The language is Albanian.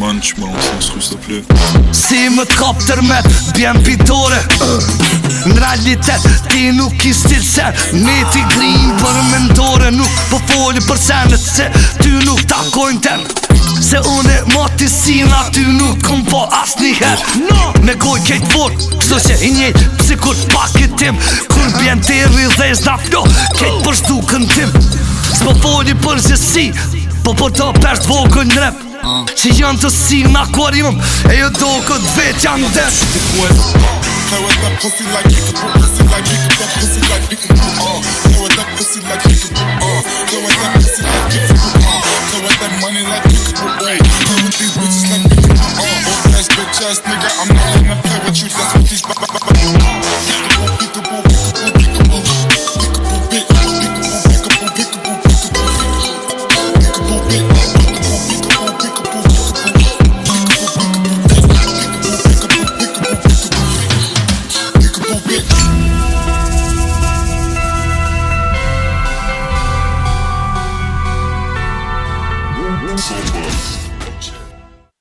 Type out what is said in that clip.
munch, që sens në të nësë kështë të plë Si më të kapë tër me bjën pitore Në realitet ti nuk i stilë sen Me ti grinë për mendore Nuk po foli për senet Se ty nuk ta ten Se unë e më të sinë A ty nuk këm po asë her no! Me goj kejtë vorë Pëso që i njejtë Pëse kur pak e tim Kur bjën të dhe i flo kejtë për shtu këntim Së po foli për gjësi Po po të përshë vogën në repë Që janë të si në akuarium E jo do këtë vetë janë dhe Që të that pussy like you can pussy like you can that pussy like you that pussy like you can uh Play with that pussy like you can uh Play with that money like you can Play with these bitches like you nigga I'm not gonna play with you That's so much.